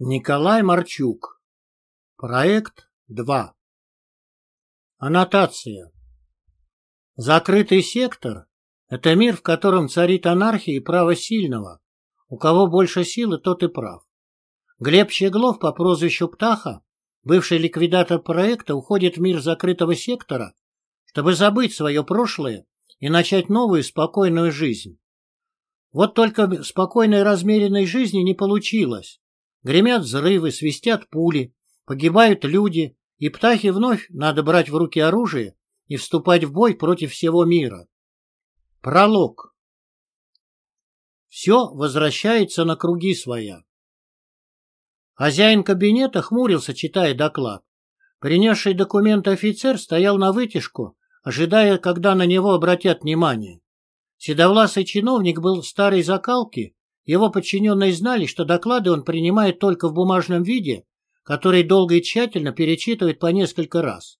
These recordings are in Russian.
Николай Марчук. Проект 2. Аннотация. Закрытый сектор – это мир, в котором царит анархия и право сильного. У кого больше силы, тот и прав. Глеб Щеглов по прозвищу Птаха, бывший ликвидатор проекта, уходит в мир закрытого сектора, чтобы забыть свое прошлое и начать новую спокойную жизнь. Вот только спокойной размеренной жизни не получилось. Гремят взрывы, свистят пули, погибают люди, и птахи вновь надо брать в руки оружие и вступать в бой против всего мира. Пролог. Все возвращается на круги своя. Хозяин кабинета хмурился, читая доклад. Принесший документ офицер стоял на вытяжку, ожидая, когда на него обратят внимание. Седовласый чиновник был старой закалки его подчиненные знали, что доклады он принимает только в бумажном виде, который долго и тщательно перечитывает по несколько раз.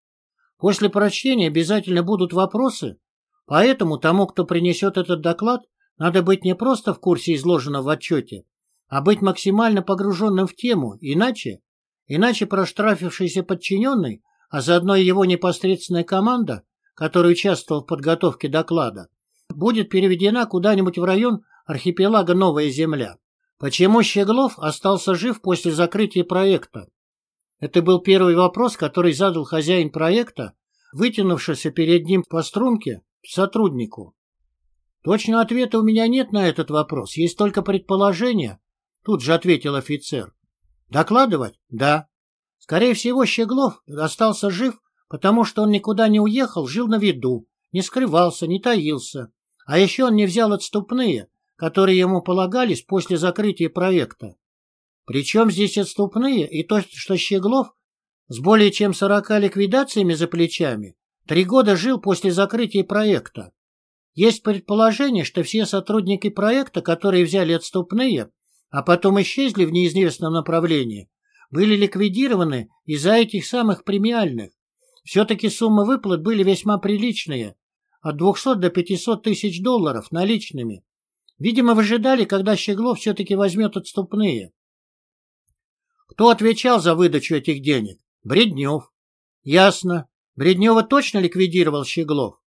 После прочтения обязательно будут вопросы, поэтому тому, кто принесет этот доклад, надо быть не просто в курсе изложенного в отчете, а быть максимально погруженным в тему, иначе, иначе проштрафившийся подчиненный, а заодно и его непосредственная команда, которая участвовала в подготовке доклада, будет переведена куда-нибудь в район архипелага Новая Земля. Почему Щеглов остался жив после закрытия проекта? Это был первый вопрос, который задал хозяин проекта, вытянувшийся перед ним по струнке сотруднику. Точного ответа у меня нет на этот вопрос, есть только предположение, тут же ответил офицер. Докладывать? Да. Скорее всего, Щеглов остался жив, потому что он никуда не уехал, жил на виду, не скрывался, не таился. А еще он не взял отступные, которые ему полагались после закрытия проекта. Причем здесь отступные и то, что Щеглов с более чем сорока ликвидациями за плечами три года жил после закрытия проекта. Есть предположение, что все сотрудники проекта, которые взяли отступные, а потом исчезли в неизвестном направлении, были ликвидированы из-за этих самых премиальных. Все-таки суммы выплат были весьма приличные, от 200 до 500 тысяч долларов наличными, Видимо, выжидали, когда Щеглов все-таки возьмет отступные. Кто отвечал за выдачу этих денег? Бреднев. Ясно. Бреднева точно ликвидировал Щеглов?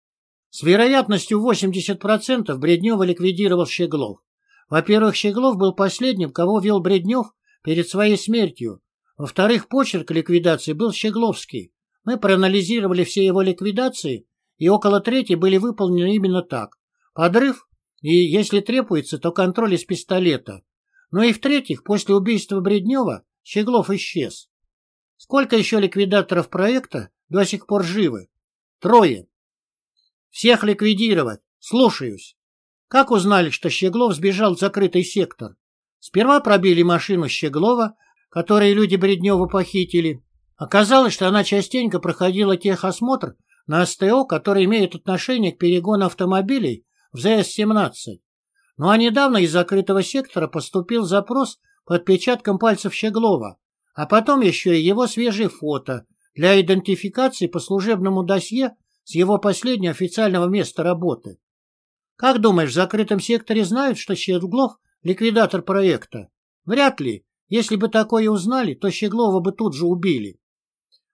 С вероятностью 80% Бреднева ликвидировал Щеглов. Во-первых, Щеглов был последним, кого вел Бреднев перед своей смертью. Во-вторых, почерк ликвидации был Щегловский. Мы проанализировали все его ликвидации, и около трети были выполнены именно так. Подрыв и, если требуется, то контроль из пистолета. Ну и в-третьих, после убийства Бреднева Щеглов исчез. Сколько еще ликвидаторов проекта до сих пор живы? Трое. Всех ликвидировать. Слушаюсь. Как узнали, что Щеглов сбежал в закрытый сектор? Сперва пробили машину Щеглова, которую люди Бреднева похитили. Оказалось, что она частенько проходила техосмотр на СТО, который имеет отношение к перегону автомобилей в ЗС-17. Ну а недавно из закрытого сектора поступил запрос по отпечаткам пальцев Щеглова, а потом еще и его свежие фото для идентификации по служебному досье с его последнего официального места работы. Как думаешь, в закрытом секторе знают, что Щеглов – ликвидатор проекта? Вряд ли. Если бы такое узнали, то Щеглова бы тут же убили.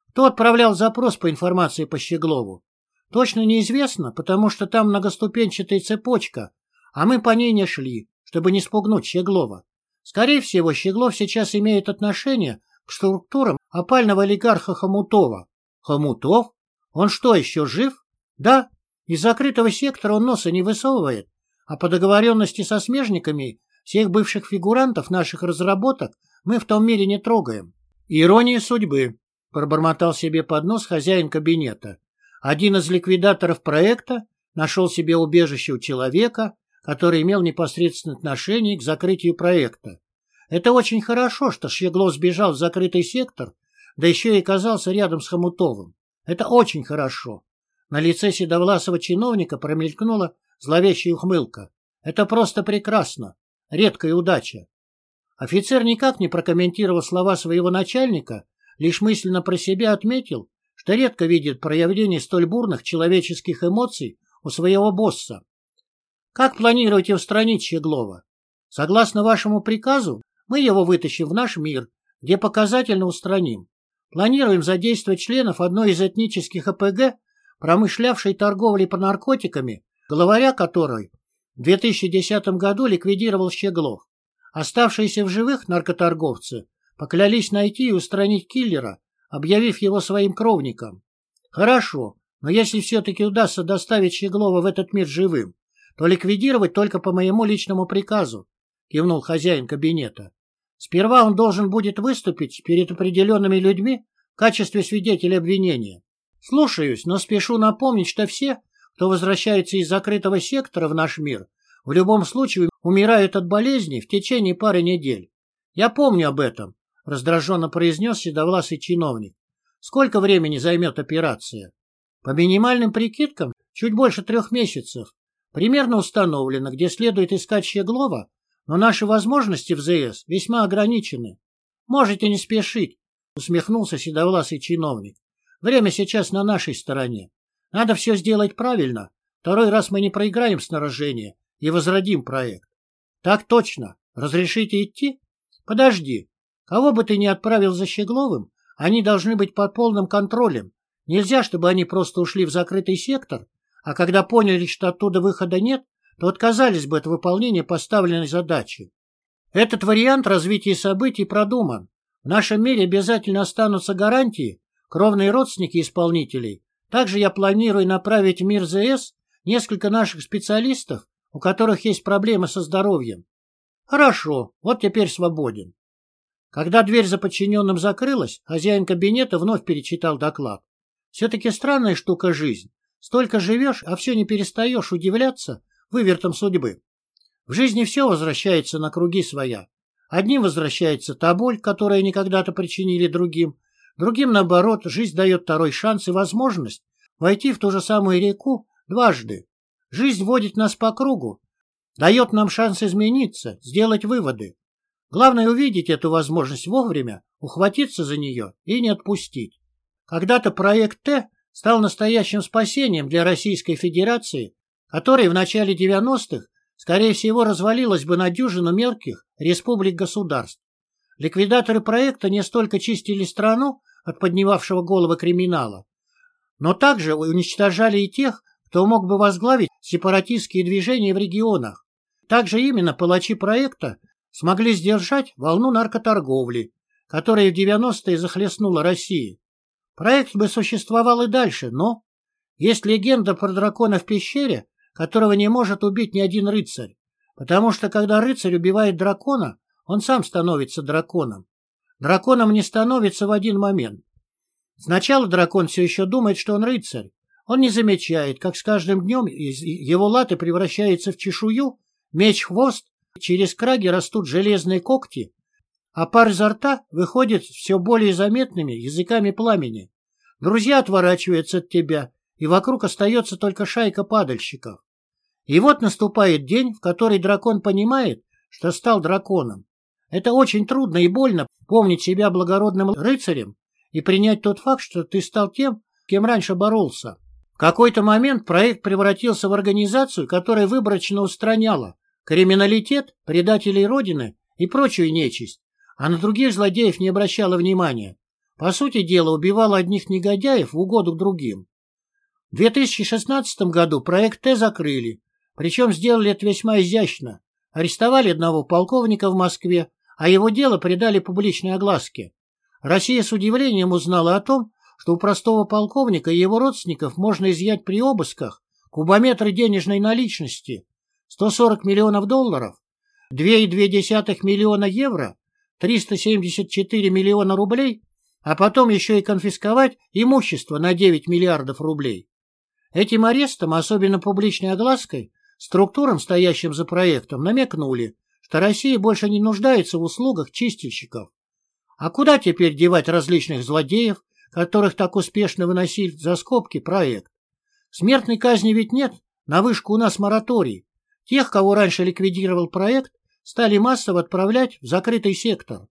Кто отправлял запрос по информации по Щеглову? Точно неизвестно, потому что там многоступенчатая цепочка, а мы по ней не шли, чтобы не спугнуть Щеглова. Скорее всего, Щеглов сейчас имеет отношение к структурам опального олигарха Хомутова. Хомутов? Он что, еще жив? Да, из закрытого сектора он носа не высовывает, а по договоренности со смежниками всех бывших фигурантов наших разработок мы в том мире не трогаем. Ирония судьбы, пробормотал себе под нос хозяин кабинета. Один из ликвидаторов проекта нашел себе убежище у человека, который имел непосредственное отношение к закрытию проекта. Это очень хорошо, что Щеглов сбежал в закрытый сектор, да еще и оказался рядом с Хомутовым. Это очень хорошо. На лице седовласого чиновника промелькнула зловещая ухмылка. Это просто прекрасно. Редкая удача. Офицер никак не прокомментировал слова своего начальника, лишь мысленно про себя отметил, что редко видит проявление столь бурных человеческих эмоций у своего босса. Как планируете устранить Щеглова? Согласно вашему приказу, мы его вытащим в наш мир, где показательно устраним. Планируем задействовать членов одной из этнических АПГ, промышлявшей торговлей по наркотиками, главаря которой в 2010 году ликвидировал Щеглов. Оставшиеся в живых наркоторговцы поклялись найти и устранить киллера, объявив его своим кровником. Хорошо, но если все-таки удастся доставить Щеглова в этот мир живым, то ликвидировать только по моему личному приказу, кивнул хозяин кабинета. Сперва он должен будет выступить перед определенными людьми в качестве свидетеля обвинения. Слушаюсь, но спешу напомнить, что все, кто возвращается из закрытого сектора в наш мир, в любом случае умирают от болезни в течение пары недель. Я помню об этом, раздраженно произнес седовласый чиновник. Сколько времени займет операция? По минимальным прикидкам, чуть больше трех месяцев. Примерно установлено, где следует искать Щеглова, но наши возможности в ЗС весьма ограничены. Можете не спешить, усмехнулся седовласый чиновник. Время сейчас на нашей стороне. Надо все сделать правильно. Второй раз мы не проиграем снаряжение и возродим проект. Так точно. Разрешите идти? Подожди. Кого бы ты ни отправил за Щегловым, они должны быть под полным контролем. Нельзя, чтобы они просто ушли в закрытый сектор, а когда поняли, что оттуда выхода нет, то отказались бы от выполнения поставленной задачи. Этот вариант развития событий продуман. В нашем мире обязательно останутся гарантии, кровные родственники исполнителей. Также я планирую направить в мир ЗС несколько наших специалистов, у которых есть проблемы со здоровьем. Хорошо, вот теперь свободен. Когда дверь за подчиненным закрылась, хозяин кабинета вновь перечитал доклад. Все-таки странная штука жизнь. Столько живешь, а все не перестаешь удивляться, вывертом судьбы. В жизни все возвращается на круги своя. Одним возвращается та боль, которая они когда-то причинили другим, другим, наоборот, жизнь дает второй шанс и возможность войти в ту же самую реку дважды. Жизнь водит нас по кругу, дает нам шанс измениться, сделать выводы. Главное увидеть эту возможность вовремя, ухватиться за нее и не отпустить. Когда-то проект Т стал настоящим спасением для Российской Федерации которая в начале 90-х, скорее всего, развалилась бы на дюжину мелких республик-государств. Ликвидаторы проекта не столько чистили страну от поднимавшего головы криминала, но также уничтожали и тех, кто мог бы возглавить сепаратистские движения в регионах. Также именно палачи проекта смогли сдержать волну наркоторговли, которая в 90-е захлестнула Россию. Проект бы существовал и дальше, но есть легенда про дракона в пещере, которого не может убить ни один рыцарь, потому что когда рыцарь убивает дракона, он сам становится драконом. Драконом не становится в один момент. Сначала дракон все еще думает, что он рыцарь. Он не замечает, как с каждым днем его латы превращаются в чешую, меч-хвост, через краги растут железные когти, а пар изо рта выходит все более заметными языками пламени. Друзья отворачиваются от тебя, и вокруг остается только шайка падальщиков. И вот наступает день, в который дракон понимает, что стал драконом. Это очень трудно и больно помнить себя благородным рыцарем и принять тот факт, что ты стал тем, кем раньше боролся. В какой-то момент проект превратился в организацию, которая выборочно устраняла криминалитет, предателей Родины и прочую нечисть, а на других злодеев не обращала внимания. По сути дела, убивала одних негодяев в угоду другим. В 2016 году проект Т закрыли, причем сделали это весьма изящно. Арестовали одного полковника в Москве, а его дело придали публичной огласке. Россия с удивлением узнала о том, что у простого полковника и его родственников можно изъять при обысках кубометры денежной наличности 140 миллионов долларов, 2,2 миллиона евро, 374 миллиона рублей, а потом еще и конфисковать имущество на 9 миллиардов рублей. Этим арестом, особенно публичной оглаской, структурам, стоящим за проектом, намекнули, что Россия больше не нуждается в услугах чистильщиков. А куда теперь девать различных злодеев, которых так успешно выносили за скобки проект? Смертной казни ведь нет, на вышку у нас мораторий. Тех, кого раньше ликвидировал проект, стали массово отправлять в закрытый сектор.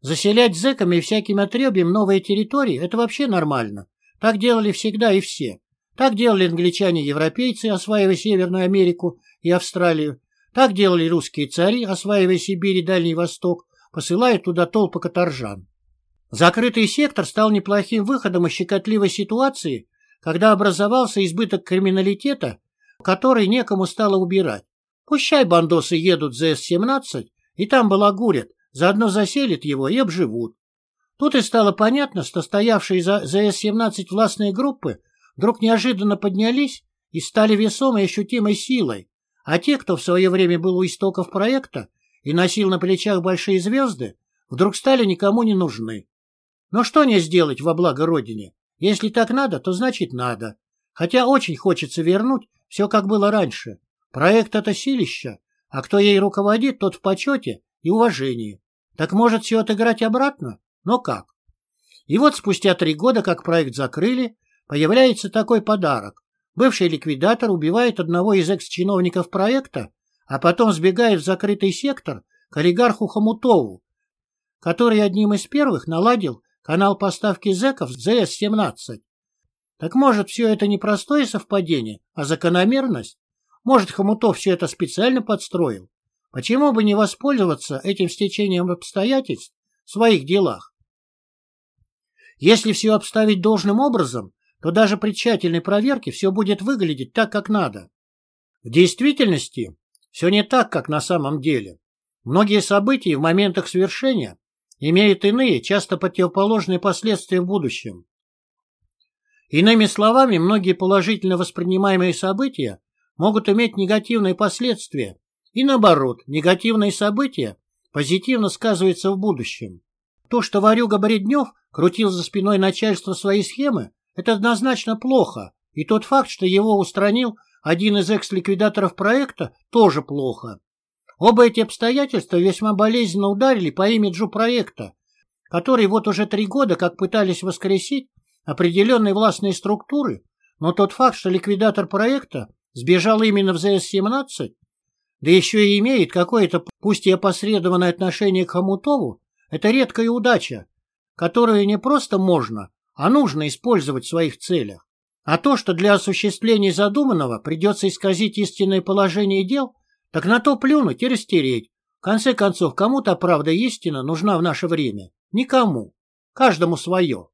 Заселять зэками и всяким отребьем новые территории – это вообще нормально. Так делали всегда и все. Так делали англичане-европейцы, осваивая Северную Америку и Австралию. Так делали русские цари, осваивая Сибирь и Дальний Восток, посылает туда толпы каторжан. Закрытый сектор стал неплохим выходом из щекотливой ситуации, когда образовался избыток криминалитета, который некому стало убирать. Пущай бандосы едут за С-17 и там балагурят, заодно заселят его и обживут. Тут и стало понятно, что стоявшие за, за С-17 властные группы вдруг неожиданно поднялись и стали весомой ощутимой силой, а те, кто в свое время был у истоков проекта и носил на плечах большие звезды, вдруг стали никому не нужны. Но что не сделать во благо Родине? Если так надо, то значит надо. Хотя очень хочется вернуть все, как было раньше. Проект — это силища, а кто ей руководит, тот в почете и уважении. Так может все отыграть обратно? Но как? И вот спустя три года, как проект закрыли, появляется такой подарок. Бывший ликвидатор убивает одного из экс-чиновников проекта, а потом сбегает в закрытый сектор к олигарху Хомутову, который одним из первых наладил канал поставки зэков ЗС-17. Так может, все это не простое совпадение, а закономерность? Может, Хомутов все это специально подстроил? Почему бы не воспользоваться этим стечением обстоятельств в своих делах? Если все обставить должным образом, то даже при тщательной проверке все будет выглядеть так, как надо. В действительности все не так, как на самом деле. Многие события в моментах свершения имеют иные, часто противоположные последствия в будущем. Иными словами, многие положительно воспринимаемые события могут иметь негативные последствия, и наоборот, негативные события позитивно сказываются в будущем. То, что Варюга Бреднев крутил за спиной начальства свои схемы, это однозначно плохо, и тот факт, что его устранил один из экс-ликвидаторов проекта, тоже плохо. Оба эти обстоятельства весьма болезненно ударили по имиджу проекта, который вот уже три года как пытались воскресить определенные властные структуры, но тот факт, что ликвидатор проекта сбежал именно в ЗС-17, да еще и имеет какое-то, пусть и опосредованное отношение к Хомутову, это редкая удача, которую не просто можно, а нужно использовать в своих целях. А то, что для осуществления задуманного придется исказить истинное положение дел – так на то плюнуть и растереть. В конце концов, кому-то правда истина нужна в наше время? Никому. Каждому свое.